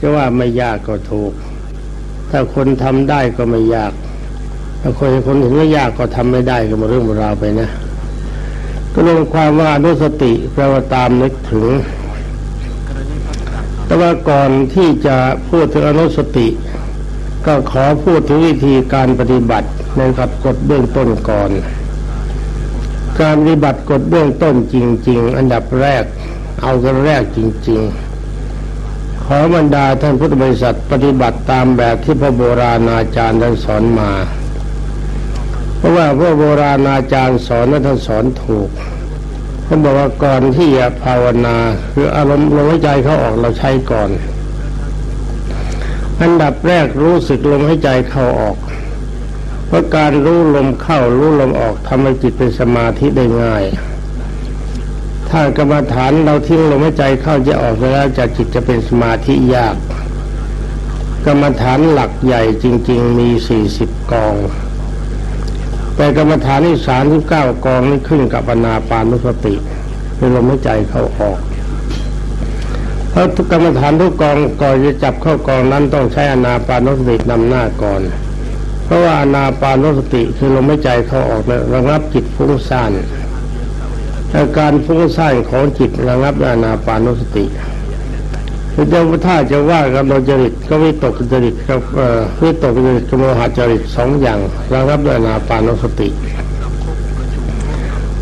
จะว่าไม่ยากก็ถูก ถ้าคนทำได้ก็ไม่ยากถ้าคนคนเห็นว่ายากก็ทำไม่ได้ก็มาเรื่องราวไปนะ ก็ลงความว่านุสติแปลว่าตามนึกถึง แต่ว่าก่อนที่จะพูดถึงอนุสติ ก็ขอพูดถึงวิธีการปฏิบัติในกับกฎเบื้องต้นก่อน การปฏิบัติกฎเบื้องต้นจริง ๆ อันดับแรกเอากันแรกจริง ๆ ขอบรรดาท่านพุทธบริษัทปฏิบัติตามแบบที่พระโบราณอาจารย์ท่านสอนมา เพราะว่าพระโบราณอาจารย์สอนนั้นท่านสอนถูกท่านบอกว่าก่อนที่จะภาวนาคืออารมณ์ลมหายใจเขาออกเราใช้ก่อน อันดับแรกรู้สึกลมหายใจเข้าออก เพราะการรู้ลมเข้ารู้ลมออกทำให้จิตเป็นสมาธิได้ง่าย ถ้ากรรมฐานเราทิ้งลมหายใจเข้าจะออกแล้วจะจิตจะเป็นสมาธิยาก กรรมฐานหลักใหญ่จริง ๆ มีสี่สิบกอง แต่กรรมฐานที่สามสิบเก้ากองนี่ขึ้นกับอนาปานุสติคือลมหายใจเข้าออกเพราะทุกกรรมฐานทุกกองก่อนจะจับเข้ากองนั้นต้องใช้อนาปานุสตินำหน้าก่อน เพราะว่าอนาปานุสติคือลมหายใจเข้าออกแล้วระงับจิตฟุ้งซ่าน อาการฟุ้งซ่านของจิตระงับด้วยอนาปานุสติคือจะถ้าจะว่ากับโลจริตก็วิตกจริตกับวิตกจริตกับโมหจริตสองอย่างระงับด้วยอนาปานุสติ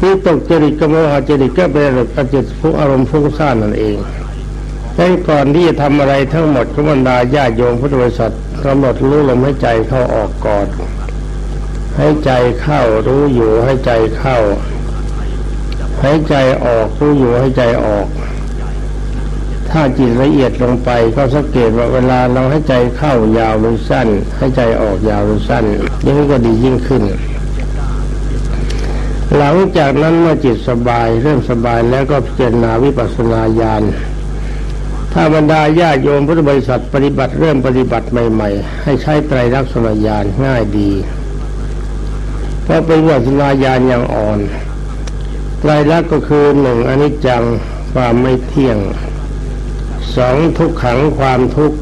วิตกจริตกับโมหจริตก็เป็นอารมณ์จิตฟุ้งอารมณ์ฟุ้งซ่านนั่นเองดังก่อนที่จะทำอะไรทั้งหมดก็บรรดาญาโยมพุทธบริษัทกำหนดรู้ลมให้ใจเข้าออกก่อนให้ใจเข้ารู้อยู่ให้ใจเข้า ให้ใจออกรู้อยู่ให้ใจออก ถ้าจิตละเอียดลงไปก็สังเกตว่าเวลาเราให้ใจเข้ายาวหรือสั้น ให้ใจออกยาวหรือสั้นยิ่งก็ดียิ่งขึ้น หลังจากนั้นเมื่อจิตสบายเริ่มสบายแล้วก็พิจารณาวิปัสสนาญาณถ้าบรรดาญาโยมพุทธบริษัทปฏิบัติเริ่มปฏิบัติใหม่ ๆ ให้ใช้ไตรลักษณญาณง่ายดีเพราะเป็นวิปัสสนาญาณอย่างอ่อน ไตรลักษณ์ก็คือหนึ่งอนิจจังความไม่เที่ยงสองทุกขังความทุกข์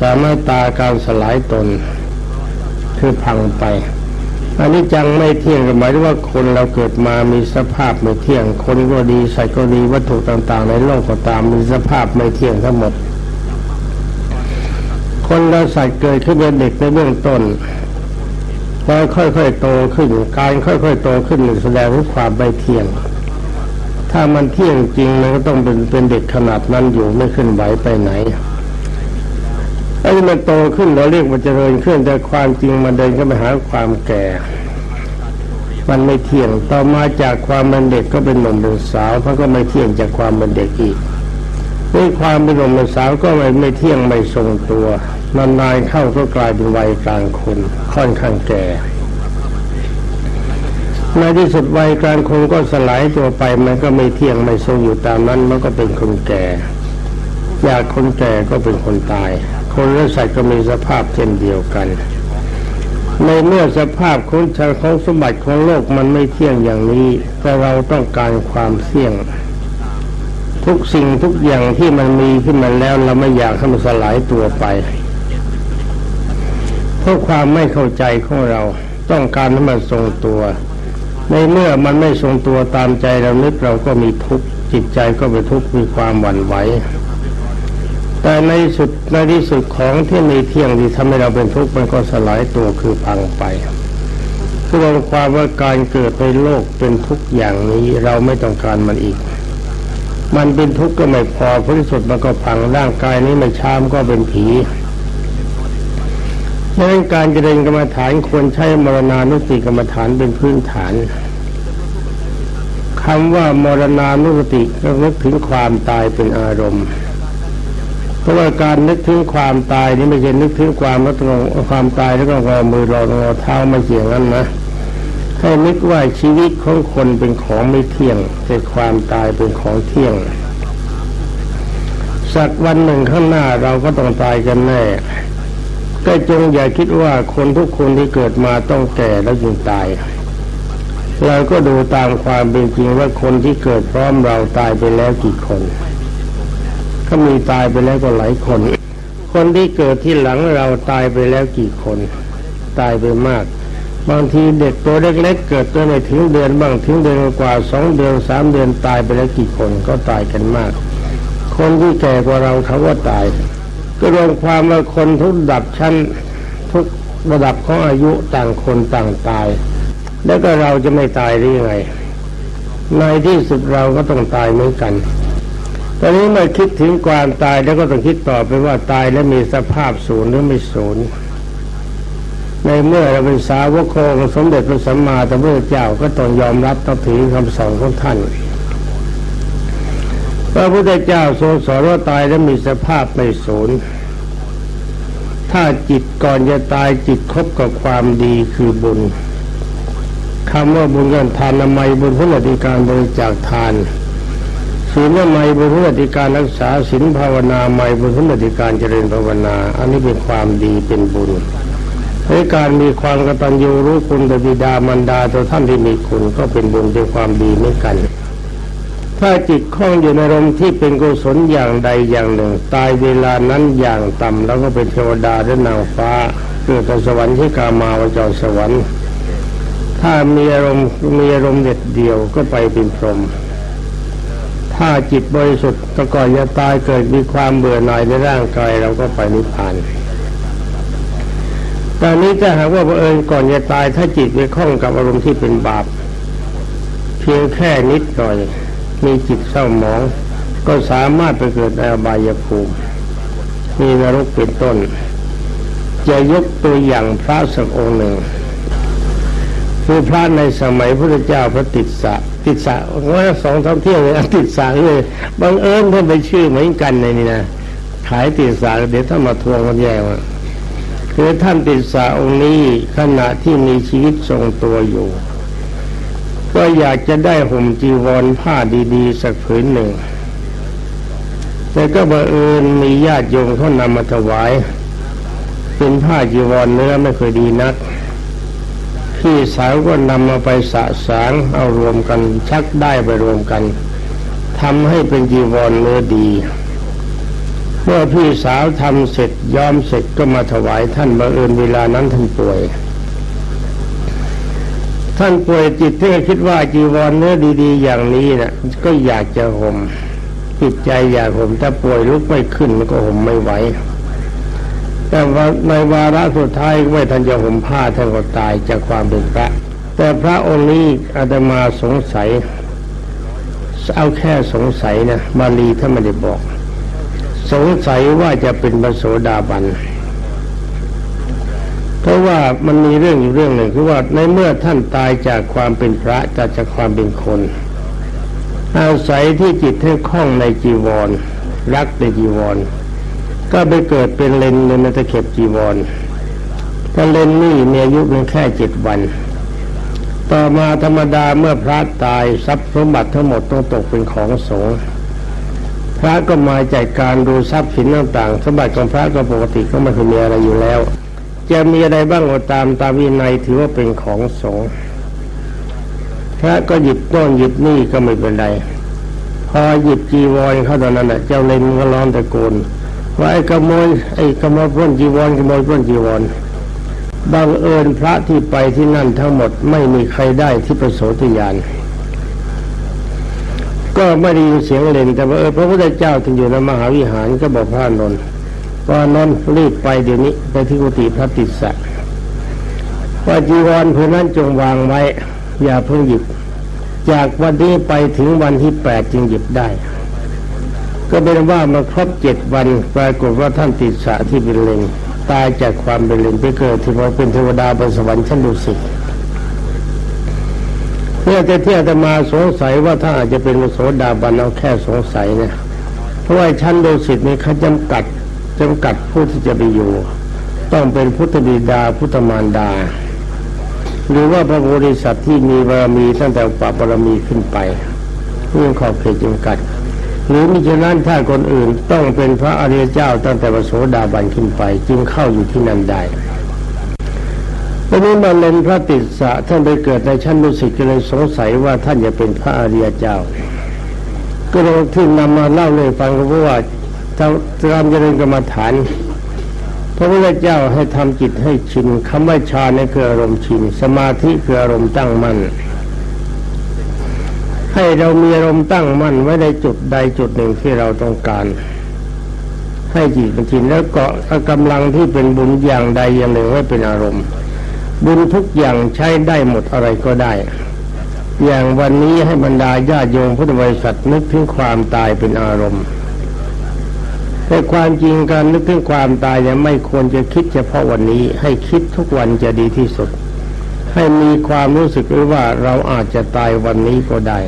สามารถตาการสลายตน คือพังไปอันนี้จังไม่เที่ยงหมายถึงว่าคนเราเกิดมามีสภาพไม่เที่ยง คนก็ดีใสัตว์ก็ดีวัตถุต่าง ๆ ในโลกก็ตามมีสภาพไม่เที่ยงทั้งหมด คนเราใสัตว์เกิดขึ้นเป็นเด็กในเบื้องต้น พอค่อยๆโตขึ้น การค่อยๆโตขึ้นแสดงถึงความไม่เที่ยง ถ้ามันเที่ยงจริงมันก็ต้องเป็นเป็นเด็กขนาดนั้นอยู่ไม่ขึ้นไหวไปไหนไอ้มันโตขึ้นเราเรียกว่าเจริญขึ้นแต่ความจริงมันเดินก็ไปหาความแก่ มันไม่เที่ยงต่อมาจากความเป็นเด็กก็เป็นหนุ่มเป็นสาวมันก็ไม่เที่ยงจากความเป็นเด็กอีกด้วยความเป็นหนุ่มเป็นสาวก็ไม่ไม่เที่ยงไม่ทรงตัว นานๆเข้าก็กลายเป็นวัยกลางคนค่อนข้างแก่ในที่สุดวัยกลางคนก็สลายตัวไปมันก็ไม่เที่ยงไม่ทรงอยู่ตามนั้นมันก็เป็นคนแก่อยากคนแก่ก็เป็นคนตาย คนและสัตว์ก็มีสภาพเช่นเดียวกัน ในเมื่อสภาพของชาของสมบัติของโลกมันไม่เที่ยงอย่างนี้ แต่เราต้องการความเที่ยง ทุกสิ่งทุกอย่างที่มันมีขึ้นมาแล้วเราไม่อยากให้มันสลายตัวไป เพราะความไม่เข้าใจของเราต้องการให้มันทรงตัว ในเมื่อมันไม่ทรงตัวตามใจเรานึกเราก็มีทุกข์จิตใจก็ไปทุกข์มีความหวั่นไหวแต่ในสุดในที่สุดของที่มีเที่ยงที่ทำให้เราเป็นทุกข์มันก็สลายตัวคือพังไปรวมความว่าการเกิดในโลกเป็นทุกอย่างนี้เราไม่ต้องการมันอีก มันเป็นทุกข์ก็ไม่พอผลสุดมันก็พังร่างกายนี้ไม่ช้ามก็เป็นผี ดังนั้นการเจริญกรรมฐานควรใช้มรณานุสติกรรมฐานเป็นพื้นฐานคำว่ามรณานุสติก็นึกถึงความตายเป็นอารมณ์ เพราะว่าการนึกถึงความตายนี่ไม่ใช่นึกถึงความแล้วต้องความตายแล้วก็งอมือรองอเท้าไม่เกี่ยงนั้นนะให้นึกว่าชีวิตของคนเป็นของไม่เที่ยงแต่ความตายเป็นของเที่ยงสักวันหนึ่งข้างหน้าเราก็ต้องตายกันแน่ ก็จงอย่าคิดว่าคนทุกคนที่เกิดมาต้องแก่แล้วจึงตาย เราก็ดูตามความเป็นจริงว่าคนที่เกิดพร้อมเราตายไปแล้วกี่คน ก็มีตายไปแล้วก็หลายคน คนที่เกิดที่หลังเราตายไปแล้วกี่คน ตายไปมาก บางทีเด็กตัวเล็กๆเกิดตัวไม่ถึงเดือนบ้างถึงเดือนกว่าสองเดือนสามเดือนตายไปแล้วกี่คนก็ตายกันมาก คนที่แก่กว่าเราเขาก็ตาย ก็รวมความว่าคนทุกระดับชั้นทุกระดับของอายุต่างคนต่างตาย แล้วก็เราจะไม่ตายได้ยังไง ในที่สุดเราก็ต้องตายเหมือนกัน ตอนนี้มื่อคิดถึงความตายแล้วก็ต้องคิดต่อไปว่าตายแล้วมีสภาพศูนย์หรือไม่ศูนย์ในเมื่อเราเป็นสาวกของสมเด็จพระสัมมาสัมพุทธเจ้าก็ต้องยอมรับต้องถือคำสอนของท่านพระพุทธเจ้าทรงสอนว่าตายแล้วมีสภาพไม่ศูนย์ ถ้าจิตก่อนจะตายจิตคบกับความดีคือบุญคำว่าบุญกันทานนามัยบุญพุทธิการบริจาคทานศีลนามัยบุญพุทธิการรักษาศีลภาวนาไมบุญพุทธิการเจริญภาวนา อันนี้เป็นความดีเป็นบุญในการมีความกตัญญูรู้คุณต่อบิดามารดาตัวท่านที่มีคุณก็เป็นบุญเป็นความดีเหมือนกัน ถ้าจิตคล้องอยู่ในอารมณ์ที่เป็นกุศลอย่างใดอย่างหนึ่ง ตายเวลานั้นอย่างต่ำแล้วก็เป็นเทวดาหรือนางฟ้าเกิดสวรรค์ที่กามาวจรสวรรค์ ถ้ามีอารมณ์มีอารมณ์เด็ดเดียวก็ไปเป็นพรหมถ้าจิตบริสุทธิ์ตก่อนจะตายเกิดมีความเบื่อหน่ายในร่างกายเราก็ไปนิพพานตอนนี้ถ้าหากว่าเอิญก่อนจะตายถ้าจิตไปคล้องกับอารมณ์ที่เป็นบาป เพียงแค่นิดหน่อย มีจิตเศร้าหมอง ก็สามารถไปเกิดในอบายภูมิมีนรกเป็นต้น จะยกตัวอย่างพระสักองค์หนึ่งคือพระในสมัยพระเจ้าพระติสสะติสสะว่าสองท่องเที่ยวเลยติสสะเลยบังเอิญท่านไปชื่อเหมือนกันในนี่นะขายติสสะเดี๋ยวถ้ามาทวงกันแย่ว่าคือท่านติสาองค์นี้ขณะที่มีชีวิตทรงตัวอยู่ ก็อยากจะได้ห่มจีวรผ้าดีๆ สักผืนหนึ่ง แต่ก็บังเอิญมีญาติโยมเขานำมาถวาย เป็นผ้าจีวรเนื้อไม่เคยดีนักพี่สาวก็นำมาไปสะสางเอารวมกันชักได้ไปรวมกันทำให้เป็นจีวรเนื้อดี เมื่อพี่สาวทำเสร็จย้อมเสร็จก็มาถวายท่านบังเอิญเวลานั้นท่านป่วย ท่านป่วยจิตที่คิดว่าจีวรเนื้อดี ๆ อย่างนี้นะ่ะก็อยากจะห่มจิตใจอยากห่มถ้าป่วยลุกไม่ขึ้นมันก็ห่มไม่ไหวแต่ว่าในวาระสุดท้ายไม่ทันจะห่มผ้าท่านก็ตายจากความเป็นพระ แต่พระองค์นี้อาตมาสงสัย เอาแค่สงสัยนะบาลีท่านไม่ได้บอก สงสัยว่าจะเป็นพระโสดาบัน เพราะว่ามันมีเรื่องอยู่เรื่องหนึ่งคือว่าในเมื่อท่านตายจากความเป็นพระจากจากความเป็นคน อาศัยที่จิตให้คล้องในจีวร รักในจีวร ก็ไปเกิดเป็นเลนในตะเข็บจีวรถ้าเลนนี่มีอายุเพียงแค่เจ็ดวัน ต่อมาธรรมดาเมื่อพระตายทรัพย์สมบัติทั้งหมดต้องตกเป็นของสงฆ์พระก็มาจัดการดูทรัพย์สินต่างๆ สมบัติของพระก็ปกติก็ไม่เคยมีอะไรอยู่แล้ว จะมีอะไรบ้างก็ตามตามวินัยถือว่าเป็นของสงฆ์พระก็หยิบต้นหยิบนี่ก็ไม่เป็นไร พอหยิบจีวรเข้าตอนนั้นเจ้าเลนก็ร้องตะโกนว่าไอ้ขโมยไอ้ขโมยปล้นจีวรขโมยปล้นจีวรบังเอิญพระที่ไปที่นั่นทั้งหมดไม่มีใครได้ที่ประโสติญาณก็ไม่ได้ยินเสียงเลนแต่ว่าเออพระพุทธเจ้าถึงอยู่ในมหาวิหารก็บอกพระนนท์ ว่านนรีบไปเดี๋ยวนี้ไปที่กุฏิพระติสสะว่าจีวรเพื่อนั้นจงวางไว้ อย่าเพิ่งหยิบ จากวันนี้ไปถึงวันที่แปดจึงหยิบได้ ก็เป็นว่ามาครบเจ็ดวันปรากฏว่าท่านติดสะที่เป็นเลนตายจากความเป็นเลนไปเกิดที่ว่าเป็นเทวดาบนสวรรค์ชั้นดุสิตเนี่ยจะเที่ยวจะมาสงสัยว่าถ้าอาจจะเป็นโสดาบันเอาแค่สงสัยเนี่ยเพราะว่าชั้นโดสิตนี่เขาจำกัด จำกัดผู้ที่จะไปอยู่ ต้องเป็นพุทธบิดาพุทธมารดา หรือว่าพระโพธิสัตว์ที่มีบารมีตั้งแต่ปาบารมีขึ้นไปเรื่องขอบเขตจำกัด หรือมิฉะนั้นถ้าคนอื่นต้องเป็นพระอริยเจ้าตั้งแต่พระโสดาบันขึ้นไป จึงเข้าอยู่ที่นั่นได้ตอนนี้มาเลนพระติสสะท่านไปเกิดในชั้นมุสิกเลยสงสัยว่าท่านจะเป็นพระอริยเจ้า ก็เลยที่นำมาเล่าเลยฟังก็เพราะว่า การเจริญกรรมฐานพระพุทธเจ้าให้ทำจิตให้ชินคำว่าฌานนี่คืออารมณ์ชิน สมาธิคืออารมณ์ตั้งมั่น ให้เรามีอารมณ์ตั้งมั่นไว้ในจุดใดจุดหนึ่งที่เราต้องการ ให้จิตเป็นชินแล้วเกาะกำลังที่เป็นบุญอย่างใดอย่างหนึ่งไว้เป็นอารมณ์ บุญทุกอย่างใช้ได้หมดอะไรก็ได้ อย่างวันนี้ให้บรรดาญาโยมพุทธบริษัทนึกถึงความตายเป็นอารมณ์ แต่ความจริงการนึกถึงความตายยังไม่ควรจะคิดเฉพาะวันนี้ ให้คิดทุกวันจะดีที่สุด ให้มีความรู้สึกว่าเราอาจจะตายวันนี้ก็ได้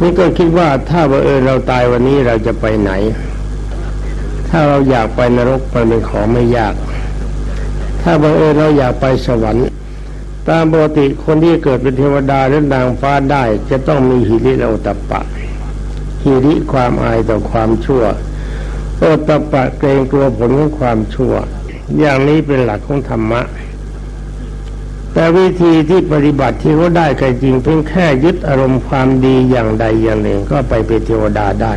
นี่ก็คิดว่าถ้าว่าเออเราตายวันนี้เราจะไปไหน ถ้าเราอยากไปนรกมันเป็นของไม่ยาก ถ้าบังเออเราอยากไปสวรรค์ ตามปกติคนที่เกิดเป็นเทวดาหรือนางฟ้าได้ จะต้องมีหิริและโอตปะ หิริความอายต่อความชั่วโอตปะเกรงกลัวผลของความชั่ว อย่างนี้เป็นหลักของธรรมะ แต่วิธีที่ปฏิบัติที่เขาได้ก็จริงเพียงแค่ยึดอารมณ์ความดีอย่างใดอย่างหนึ่งก็ไปเป็นเทวดาได้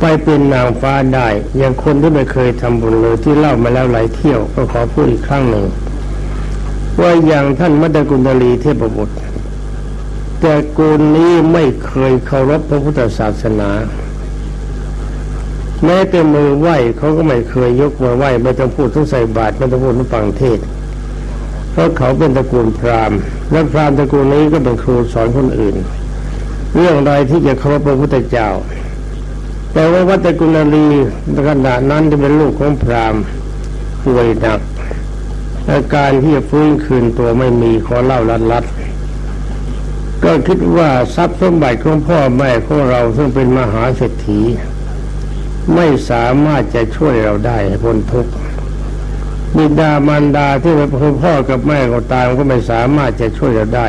ไปเป็นนางฟ้าได้อย่างคนที่ไม่เคยทำบุญเลยที่เล่ามาแล้วหลายเที่ยวก็ขอพูดอีกครั้งหนึ่งว่าอย่างท่านมัตตกุณลีเทพบุตร แต่กูลนี้ไม่เคยเคารพพระพุทธศาสนา แม้แต่มือไหว้เขาก็ไม่เคยยกมือไหว้ไม่ต้องพูดต้องใส่บาตรไม่ต้องพูดต้องฟังเทศเพราะเขาเป็นตระกูลพราหมณ์ และพราหมณ์ตระกูลนี้ก็เป็นครูสอนคนอื่น เรื่องใดที่จะเคารพพระพุทธเจ้า แต่ว่าวัตกุลลีขณะนั้นจะเป็นลูกของพราหมณ์ป่วยหนักอาการที่จะฟื้นคืนตัวไม่มีขอเล่าลัดลัด ก็คิดว่าทรัพย์สมบัติของพ่อแม่ของเราซึ่งเป็นมหาเศรษฐี ไม่สามารถจะช่วยเราได้พ้นทุกข์บิดามารดาที่เป็นพ่อกับแม่ก็ตามก็ไม่สามารถจะช่วยเราได้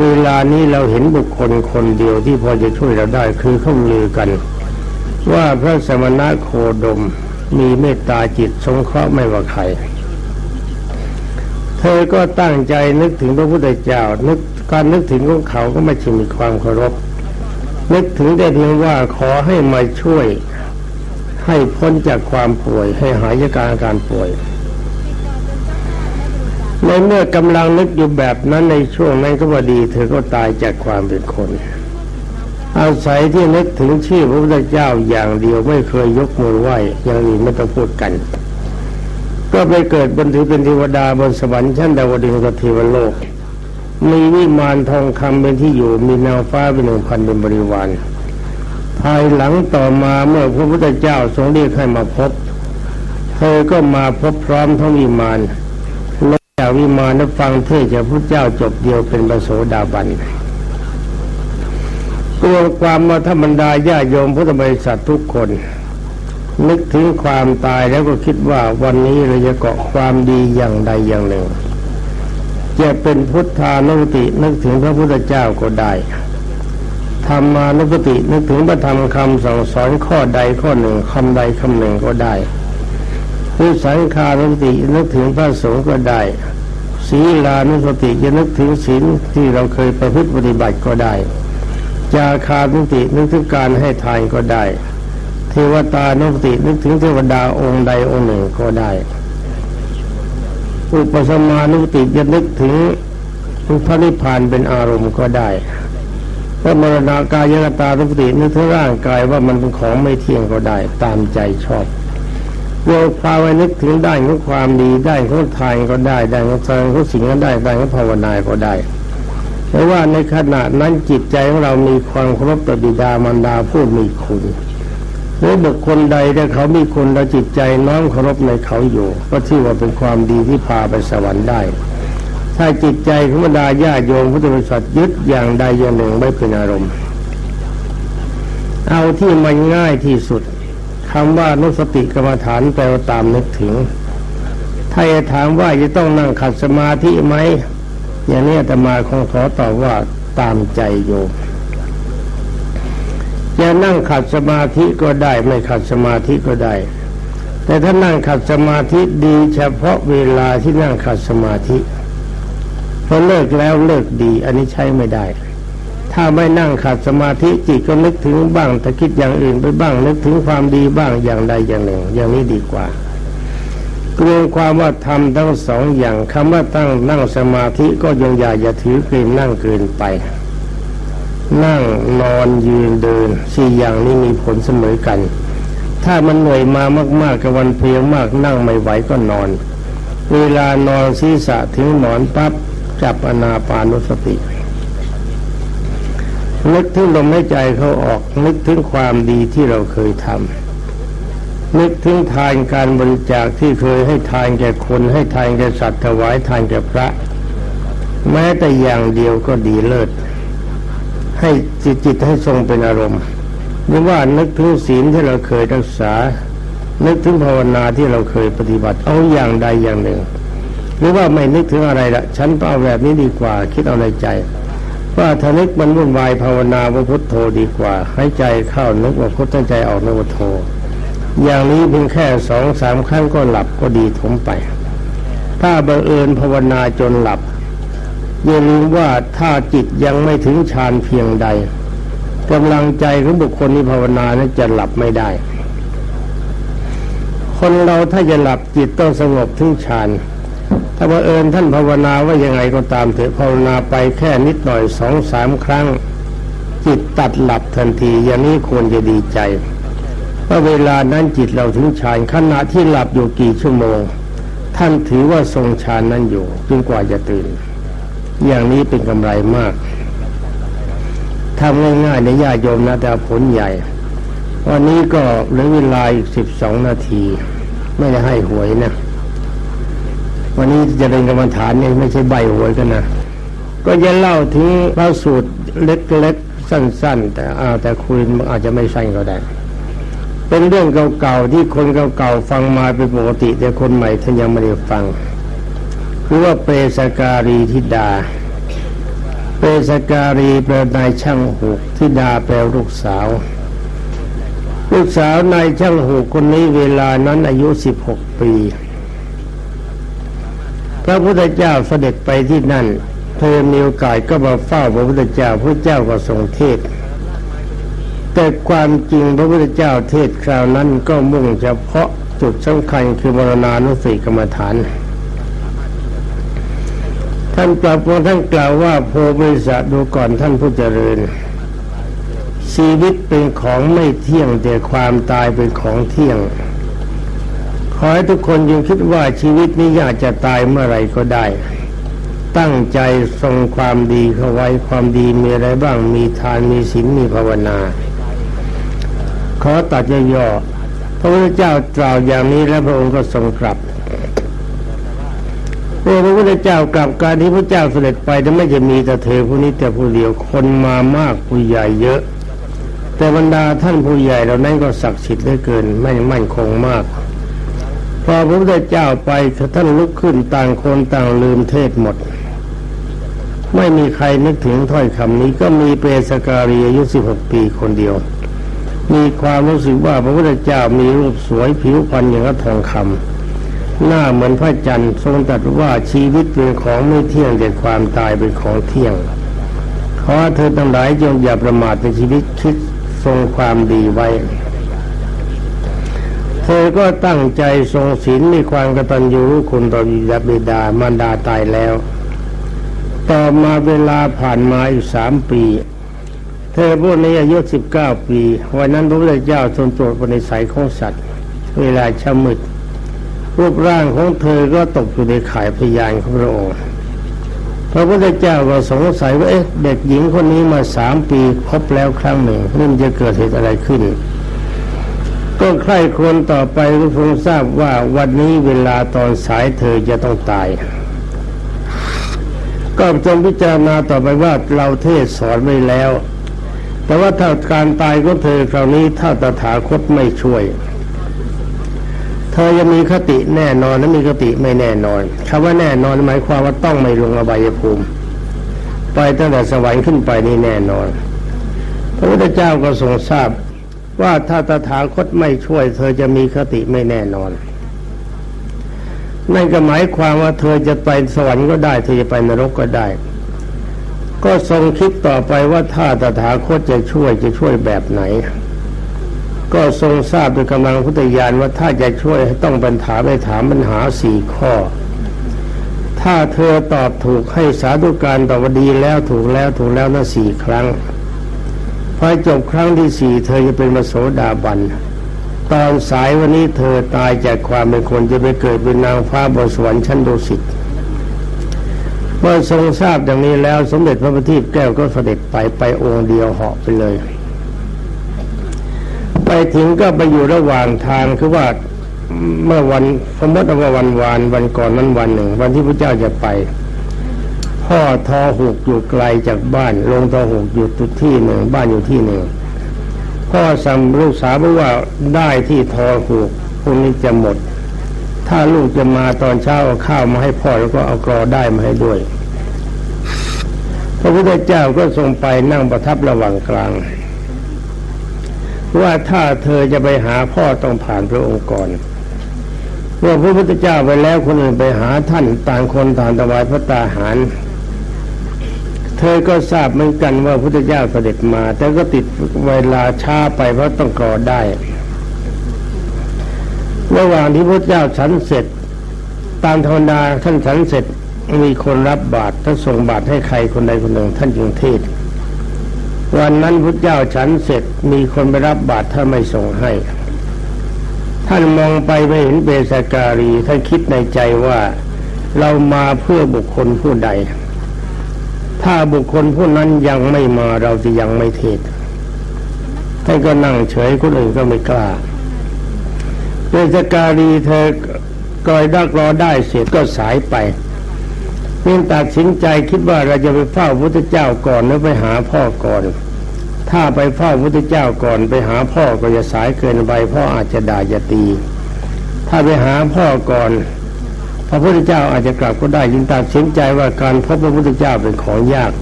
เวลานี้เราเห็นบุคคลคนเดียวที่พอจะช่วยเราได้คือเขาลือกัน ว่าพระสมณะโคดมมีเมตตาจิตสงเคราะห์ไม่ว่าใคร เธอก็ตั้งใจนึกถึงพระพุทธเจ้านึก การนึกถึงของเขาก็ไม่ใช่มีความเคารพ นึกถึงได้เพียงว่าขอให้มาช่วย ให้พ้นจากความป่วย ให้หายจากอาการป่วยในเมื่อกำลังนึกอยู่แบบนั้นในช่วงนั้นก็ว่าดี เธอก็ตายจากความเป็นคน อาศัยที่นึกถึงชื่อพระพุทธเจ้าอย่างเดียวไม่เคยยกมือไหว้อย่างนี้ไม่ต้องพูดกัน ก็ไปเกิดบนถือเป็นเทวดาบนสวรรค์ชั้นดาวดึงสเทวโลก มีวิมานทองคำเป็นที่อยู่มีนางฟ้าเป็นหนึ่งพันเป็นบริวารภายหลังต่อมาเมื่อพระพุทธเจ้าทรงเรียกให้มาพบ เธอก็มาพบพร้อมทั้งวิมานและจากวิมานได้ฟังเทศจากพระเจ้าจบเดียวเป็นประโสดาบันตัวความมาธรรมดาญาโยมพุทธบริษัททุกคน นึกถึงความตายแล้วก็คิดว่าวันนี้เราจะเกาะความดีอย่างใดอย่างหนึ่ง จะเป็นพุทธานุตินึกถึงพระพุทธเจ้าก็ได้ธรรมานุปตินึกถึงพระธรรมคำสั่งสอนข้อใดข้อหนึ่งคำใดคำหนึ่งก็ได้วิสังขานุสตินึกถึงพระสงฆ์ก็ได้ศีลานุสติจะนึกถึงศีลที่เราเคยประพฤติปฏิบัติก็ได้ จาคานุตินึกถึงการให้ทานก็ได้ เทวตานุสตินึกถึงเทวดาองค์ใดองค์หนึ่งก็ได้ อุปสมานุติจะนึกถึงพระนิพพานเป็นอารมณ์ก็ได้พระมรณากายกตานุตินึกถึงร่างกายว่ามันเป็นของไม่เที่ยงก็ได้ ตามใจชอบโยพาไว้นึกถึงด้ของความดีได้ของทานก็ได้ได้ของทานของสิ่งก็ได้ได้ของภาวนาก็ได้แต่ว่าในขณะนั้นจิตใจของเรามีความเคารพต่อบิดามารดาผู้มีคุณ หรือบุคคลใดถ้าเขามีคนเราจิตใจน้อมเคารพในเขาอยู่ ก็ที่ว่าเป็นความดีที่พาไปสวรรค์ได้ ถ้าจิตใจของบรรดาญาโยมพุทธบริษัทยึดอย่างใดอย่างหนึ่งไม่เป็นอารมณ์ เอาที่มันง่ายที่สุดคำว่านุสติกรรมฐานแปลว่าตามนึกถึง ถ้าจะถามว่าจะต้องนั่งขัดสมาธิไหมอย่างนี้แต่มาคงขอตอบว่าตามใจโยม จะนั่งขัดสมาธิก็ได้ไม่ขัดสมาธิก็ได้ แต่ถ้านั่งขัดสมาธิดีเฉพาะเวลาที่นั่งขัดสมาธิพอเลิกแล้วเลิกดี อันนี้ใช้ไม่ได้ ถ้าไม่นั่งขัดสมาธิจิตก็นึกถึงบ้างถ้าคิดอย่างอื่นไปบ้างนึกถึงความดีบ้างอย่างใดอย่างหนึ่ง อย่างนี้ดีกว่าเรียนความว่าทำทั้งสองอย่างคำว่าตั้งนั่งสมาธิก็ยังอย่าอย่าถือเกินนั่งเกินไป นั่งนอนยืนเดินสี่อย่างนี้มีผลเสมอกัน ถ้ามันเหนื่อยมามากๆกับวันเพียงมากนั่งไม่ไหวก็นอน เวลานอนศีรษะถึงหมอนปั๊บจับอนาปานุสตินึกถึงลมหายใจเขาออกนึกถึงความดีที่เราเคยทำนึกถึงทานการบริจาคที่เคยให้ทานแก่คนให้ทานแก่สัตว์ถวายทานแก่พระ แม้แต่อย่างเดียวก็ดีเลิศ ให้จิตจิตให้ทรงเป็นอารมณ์หรือว่านึกถึงศีลที่เราเคยรักษา นึกถึงภาวนาที่เราเคยปฏิบัติเอาอย่างใดอย่างหนึ่ง หรือว่าไม่นึกถึงอะไรละฉันเอาแบบนี้ดีกว่า คิดเอาในใจ ว่าถ้านึกมันวุ่นวายภาวนาว่าพุทโธดีกว่า ให้ใจเข้านึกว่าพุทตั้งใจออกนึกว่าโธอย่างนี้เพียงแค่สองสามครั้งก็หลับก็ดีถมไป ถ้าบังเอิญภาวนาจนหลับ อย่าลืมว่าถ้าจิตยังไม่ถึงฌานเพียงใดกำลังใจของบุคคลที่ภาวนานั้นจะหลับไม่ได้ คนเราถ้าจะหลับจิตต้องสงบถึงฌานถ้าว่าเอิญท่านภาวนาว่ายังไงก็ตามเถอะภาวนาไปแค่นิดหน่อยสองสามครั้ง จิตตัดหลับทันที อย่างนี้ควรจะดีใจว่าเวลานั้นจิตเราถึงฌานขณะที่หลับอยู่กี่ชั่วโมง ท่านถือว่าทรงฌานนั้นอยู่จนกว่าจะตื่น อย่างนี้เป็นกำไรมากทำง่ายๆในญาติโยมนะแต่ผลใหญ่ วันนี้ก็เหลือเวลาอีกสิบสองนาที ไม่ได้ให้หวยนะ วันนี้จะเป็นกรรมฐานเนี่ยไม่ใช่ใบหวยกันนะ ก็จะเล่าถึงพระสูตรเล็กๆ สั้น ๆ แต่อาแต่คุยอาจจะไม่สั้นก็ได้ เป็นเรื่องเก่าๆที่คนเก่าๆฟังมาเป็นปกติ แต่คนใหม่ท่านยังไม่ได้ฟัง คือว่าเปสการีทิดา เปสการีแปลนายช่างหูกทิดาแปลลูกสาว ลูกสาวนายช่างหูกคนนี้เวลานั้นอายุสิบหกปี พระพุทธเจ้าเสด็จไปที่นั่น เธอมีโอกาสก็มาเฝ้าพระพุทธเจ้าพระเจ้าก็ทรงเทศแต่ความจริงพระพุทธเจ้าเทศคราวนั้นก็มุ่งเฉพาะจุดสำคัญคือมรณานุสติกรรมฐาน ท่านปรับของท่านกล่าวว่าโพบริษัทดูก่อนท่านผู้เจริญ ชีวิตเป็นของไม่เที่ยงแต่ความตายเป็นของเที่ยง ขอให้ทุกคนยังคิดว่าชีวิตนี้อยากจะตายเมื่อไรก็ได้ ตั้งใจทรงความดีเข้าไว้ความดีมีอะไรบ้างมีทานมีศีลมีภาวนา ขอตัดย่อพระพุทธเจ้าตราอย่างนี้แล้วพระองค์ก็ทรงกลับ พระพุทธเจ้ากลับการที่พระเจ้าเสด็จไปจะไม่จะมีแต่เธอผู้นี้แต่ผู้เดียวคนมามากผู้ใหญ่เยอะ แต่บรรดาท่านผู้ใหญ่เหล่านั้นก็ศักดิ์สิทธิ์เหลือเกินไม่มั่นคงมาก พอพระพุทธเจ้าไปท่านลุกขึ้นต่างคนต่างลืมเทศหมด ไม่มีใครนึกถึงถ้อยคำนี้ก็มีเปสการีอายุสิบหกปีคนเดียว มีความรู้สึกว่าพระพุทธเจ้ามีรูปสวยผิวพรรณอย่างกับทองคำ หน้าเหมือนพระจันทร์ทรงตรัสว่าชีวิตเป็นของไม่เที่ยงแต่ความตายเป็นของเที่ยง ขอเธอทั้งหลายจงอย่าประมาทในชีวิตคิดทรงความดีไว้ เธอก็ตั้งใจทรงศีลมีความกตัญญูคุณต่อบิดามารดาตายแล้ว ต่อมาเวลาผ่านมาอีกสามปี เธอพวกนี้อายุสิบเก้าปี วันนั้นพระพุทธเจ้าทรงโปรดปณิสัยของสัตว์ เวลาชะมืด รูปร่างของเธอก็ตกอยู่ในข่ายพยานของพระองค์พระพุทธเจ้าก็สงสัยว่าเอ๊ะเด็กหญิงคนนี้มาสามปีพบแล้วครั้งหนึ่งนี่จะเกิดเหตุอะไรขึ้น ก็ใคร่ควรต่อไปก็คงทราบว่าวันนี้เวลาตอนสายเธอจะต้องตาย ก็จงพิจารณาต่อไปว่าเราเทศสอนไว้แล้ว แต่ว่าถ้าการตายของเธอคราวนี้ถ้าตถาคตไม่ช่วย เธอจะมีคติแน่นอนและมีคติไม่แน่นอนคำว่าแน่นอนหมายความว่าต้องไม่ลงอบายภูมิ ไปตั้งแต่สวรรค์ขึ้นไปนี่แน่นอน พระพุทธเจ้าก็ทรงทราบว่าถ้าตถาคตไม่ช่วย เธอจะมีคติไม่แน่นอน นั่นก็หมายความว่าเธอจะไปสวรรค์ก็ได้ เธอจะไปนรกก็ได้ ก็ทรงคิดต่อไปว่าถ้าตถาคตจะช่วยจะช่วยแบบไหน ก็ทรงทราบโดยกำลังพุทธญาณว่าถ้าจะช่วยต้องบรรถาไปถามปัญหาสี่ข้อ ถ้าเธอตอบถูกให้สาธุการตอบดีแล้วถูกแล้วถูกแล้วนั่นสี่ครั้งพอจบครั้งที่สี่เธอจะเป็นมโสดาบัน ตอนสายวันนี้เธอตายจากความเป็นคนจะไปเกิดเป็นนางฟ้าบนสวรรค์ชั้นดุสิตเมื่อทรงทราบอย่างนี้แล้วสมเด็จพระบัณฑิตแก้วก็เสด็จไปไปองค์เดียวเหาะไปเลย ถึงก็ไปอยู่ระหว่างทางคือว่าเมื่อวันสมมติว่าวันวานวันก่อนนั้นวันหนึ่ง วันที่พระเจ้าจะไป พ่อทอหกอยู่ไกลจากบ้าน ลงทอหกอยู่ทุกที่หนึ่งบ้านอยู่ที่หนึ่งพ่อสั่งลูกสาวบอกว่าได้ที่ทอหกพรุ่งนี้จะหมด ถ้าลูกจะมาตอนเช้าเอาข้าวมาให้พ่อแล้วก็เอากรอได้มาให้ด้วย พระพุทธเจ้าก็ทรงไปนั่งประทับระหว่างกลาง ว่าถ้าเธอจะไปหาพ่อต้องผ่านพระองค์ก่อนเมื่อพระพุทธเจ้าไปแล้วคนอื่นไปหาท่านต่างคนต่างถวายพระตาหาร เธอก็ทราบเหมือนกันว่าพระพุทธเจ้าเสด็จมา แต่ก็ติดเวลาช้าไปเพราะต้องกรอได้ระหว่างที่พระเจ้าฉันเสร็จ ตามธรรมดาท่านฉันเสร็จมีคนรับบาตรท่านส่งบาตรให้ใครคนใดคนหนึ่ง ท่านจึงเทศ วันนั้นพระเจ้าฉันเสร็จมีคนไปรับบาตรท่าไม่ส่งให้ ท่านมองไปไม่เห็นเบสการีท่านคิดในใจว่าเรามาเพื่อบุคคลผู้ใด ถ้าบุคคลผู้นั้นยังไม่มาเราจะยังไม่เทศท่านก็นั่งเฉยคนอื่นก็ไม่กล้าเดชการีเธอกอยดักรอได้เสร็จก็สายไป เพียงตัดสินใจคิดว่าเราจะไปเฝ้าพระเจ้าก่อนหรือไปหาพ่อก่อน ถ้าไปเฝ้าพระเจ้าก่อนไปหาพ่อก็จะสายเกินไปพ่ออาจจะด่าจะตี ถ้าไปหาพ่อก่อน พระพุทธเจ้าอาจจะกลับก็ได้ยินตัดสินใจว่าการพบพระพุทธเจ้าเป็นของยาก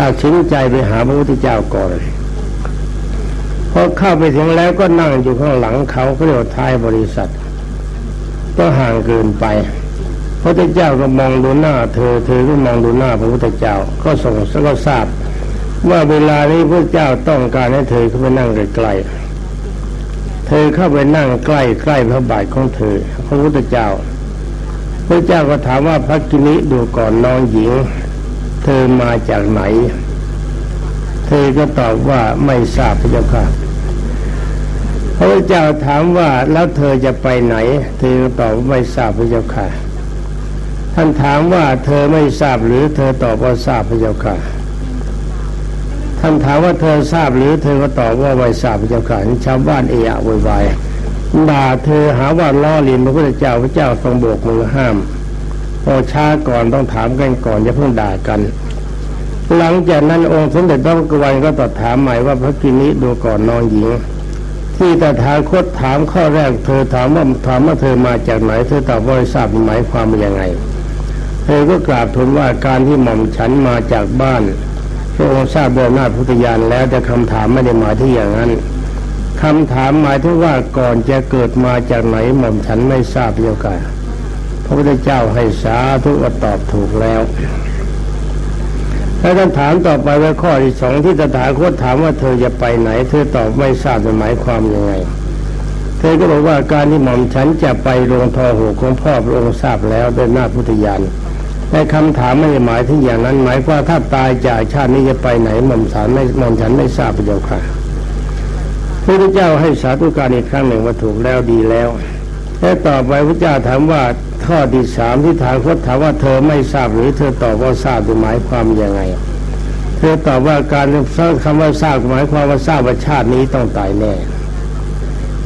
ตัดสินใจไปหาพระพุทธเจ้าก่อนพอเข้าไปถึงแล้วก็นั่งอยู่ข้างหลังเขาเขาเรียกท้ายบริษัท ก็ห่างเกินไป พระเจ้าก็มองดูหน้า เธอ เธอก็มองดูหน้าพระพุทธเจ้าก็ส่งก็ทราบ ว่าเวลานี้พระเจ้าต้องการให้เธอเข้าไปนั่งใกล้ๆเธอเข้าไปนั่งใกล้ใกล้พระบาทของเธอ พระพุทธเจ้า พระเจ้าก็ถามว่าพระกินิดูก่อนน้องหญิง เธอมาจากไหน เธอก็ตอบว่าไม่ทราบพระเจ้าค่ะพระเจ้าถามว่าแล้วเธอจะไปไหน เธอตอบไม่ทราบพระเจ้าค่ะ ท่านถามว่าเธอไม่ทราบหรือเธอตอบว่าทราบพระเจ้าค่ะท่านถามว่าเธอทราบหรือเธอก็ตอบว่าไม่ทราบพระเจ้าค่ะชาวบ้านเอะอะวายด่าเธอหาว่าล้อเลียนพระพุทธเจ้าพระเจ้าทรงโบกมือห้ามพอช้าก่อนต้องถามกันก่อนอย่าเพิ่งด่ากัน หลังจากนั้นองค์สมเด็จพระกวันก็ตรัสถามใหม่ว่าพระกินิดูก่อนน้องหญิง ที่ตถาคตถามข้อแรก เธอถามว่าถามว่าเธอมาจากไหน เธอตอบว่าทราบหมายความว่ายังไง เธอก็กราบทูลว่าการที่หม่อมฉันมาจากบ้านพระองค์ทราบเบื้องหน้าพุทธญาณแล้วแต่คำถามไม่ได้หมายที่อย่างนั้นคำถามหมายถึงว่าก่อนจะเกิดมาจากไหนหม่อมฉันไม่ทราบเดียวกันพระพุทธเจ้าให้สาธุกตอบถูกแล้วแล้วท่านถามต่อไปว่าข้อที่สองที่ตถาคตถามว่าเธอจะไปไหน เธอตอบไม่ทราบหมายความยังไง เธอก็บอกว่าการที่หม่อมฉันจะไปโรงทอหูของพ่อพระองค์ทราบแล้วด้วยหน้าพุทธญาณ ในคำถามไม่ได้หมายถึงอย่างนั้น หมายว่าถ้าตายจากชาตินี้จะไปไหนหม่อมฉันไม่หม่อมฉันไม่ทราบประโยค่ะพระพุทธเจ้าให้สาธุการอีกครั้งหนึ่งว่าถูกแล้วดีแล้วและต่อไปพระเจ้าถามว่าข้อที่สามที่ถามคตถามว่าเธอไม่ทราบหรือเธอตอบว่าทราบหมายความยังไง เธอตอบว่าการสร้างคำว่าทราบหมายความว่าทราบว่าชาตินี้ต้องตายแน่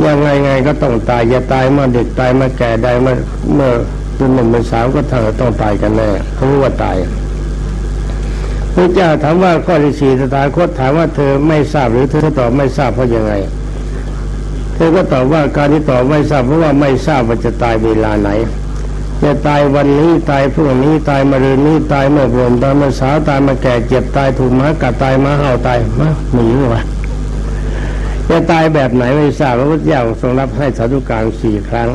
ยังไงไงก็ต้องตายอย่าตายเมื่อเด็กตายเมื่อแก่ได้เมื่อเมื่อ เป็นหนึ่งเป็นสามก็ทั้งต้องตายกันแน่เขารู้ว่าตายพระเจ้าถามว่าข้อที่สี่สถาคตถามว่าเธอไม่ทราบหรือเธอตอบไม่ทราบเพราะยังไง เธอก็ตอบว่าการที่ตอบไม่ทราบเพราะว่าไม่ทราบว่าจะตายเวลาไหนจะตายวันนี้ตายพรุ่งนี้ตายมะรืนนี้ตายเมื่อวันตายเมื่อสาวตายมาแก่เจ็บตายถูกหมากัดตายมาเห่าตายมาหนีวะจะตายแบบไหนไม่ทราบพระพุทธเจ้าทรงรับให้สาธุการสี่ครั้ง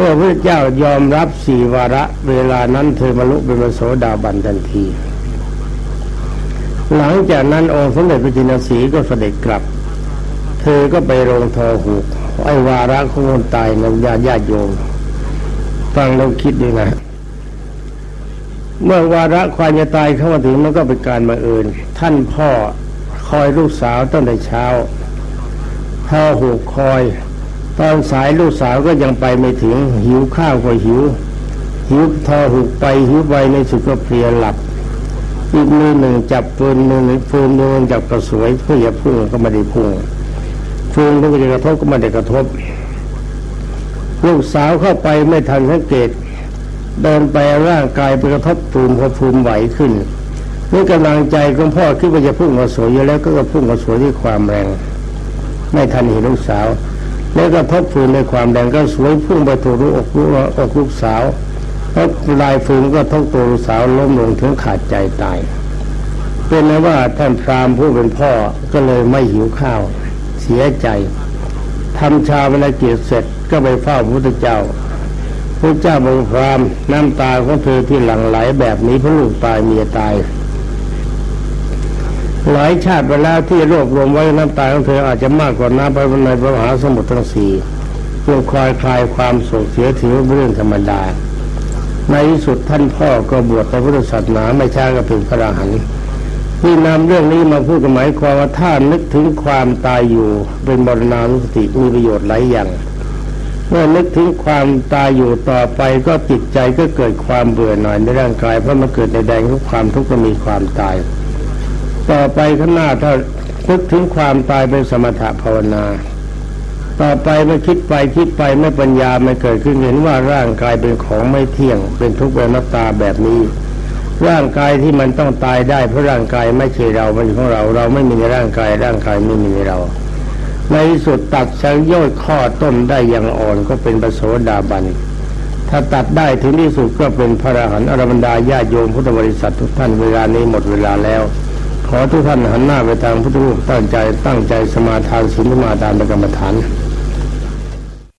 เมื่อพระเจ้ายอมรับสี่วาระ เวลานั้นเธอบรรลุเป็นมโสดาบันทันที หลังจากนั้นองค์สมเด็จพระจินสีก็เสด็จกลับ เธอก็ไปโรงทอหูกไอ้วาระของคนตายนั้นญาญาติโยมฟังแล้วคิดดีนะ เมื่อวาระความจะตายเข้ามาถึงมันก็เป็นการมาเอิญท่านพ่อคอยลูกสาวตั้งแต่เช้าพ่อหูกคอย ตอนสายลูกสาวก็ยังไปไม่ถึง หิวข้าวก็หิว หิวทอหูกไปหิวไปในสุดก็เพลียหลับอีกมือหนึ่งจับปืนมือหนึ่งฟืนมือหนึ่งจับกระสวยเพื่อจะพุ่งก็ไม่ได้พุ่งฟืนก็จะกระทบก็ไม่ได้กระทบ ลูกสาวเข้าไปไม่ทันสังเกต เดินไปร่างกายไปกระทบฟืนพอฟืนไหวขึ้นนี่กำลังใจของพ่อคิดว่าจะพุ่งกระสวยอยู่แล้วก็กระพุ่งกระสวยด้วยความแรง ไม่ทันเห็นลูกสาว แล้วก็ทบฟืนในความแรงก็สวยพุ่งไปถูกลูกอกลูกอกลูกสาวแล้วลายฟืนก็ทบตัวลูกสาวล้มลงถึงขาดใจตาย เป็นนะว่าท่านพราหมณ์ผู้เป็นพ่อก็เลยไม่หิวข้าว เสียใจทำชาวนกิเสร็จก็ไปเฝ้าพระพุทธเจ้าพระเจ้าบงพรามน้ำตาของเธอที่หลั่งไหลแบบนี้เพราะลูกตายเมียตาย หลายชาติไปแล้วที่รวบรวมไว้น้ำตาของเธออาจจะมากกว่าน้ำไปในพระมหาสมุทรทั้งสี่เพื่อคอยคลายความโศกเสียถือเป็นเรื่องธรรมดา ในที่สุดท่านพ่อก็บวชในพุทธศาสนาไม่ช้าก็เป็นพระอรหันต์ที่นำเรื่องนี้มาพูดกันหมายความว่าถ้านึกถึงความตายอยู่เป็นบรณานุสติมีประโยชน์หลายอย่างเมื่อนึกถึงความตายอยู่ต่อไปก็จิตใจก็เกิดความเบื่อหน่ายในร่างกายเพราะมันเกิดในแดงของความทุกข์ก็มีความตาย ต่อไปข้างหน้าถ้านึกถึงความตายเป็นสมถะภาวนา ต่อไปเมื่อคิดไปคิดไปไม่ปัญญาไม่เกิดขึ้นเห็นว่าร่างกายเป็นของไม่เที่ยง เป็นทุกข์เป็นนัตตาแบบนี้ ร่างกายที่มันต้องตายได้เพราะร่างกายไม่ใช่เรามันของเรา เราไม่มีในร่างกายร่างกายไม่มีในเรา ในสุดตัดสังโยชน์ข้อต้นได้อย่างอ่อนก็เป็นปโสดาบันถ้าตัดได้ถึงที่สุดก็เป็นพระอรหันต์อรบรรดาญาโยมพุทธบริษัททุกท่านเวลานี้หมดเวลาแล้ว ขอทุกท่านหันหน้าไปทางพุทธรูปตั้งใจตั้งใจสมาทานศีลสมาทานเป็นกรรมฐาน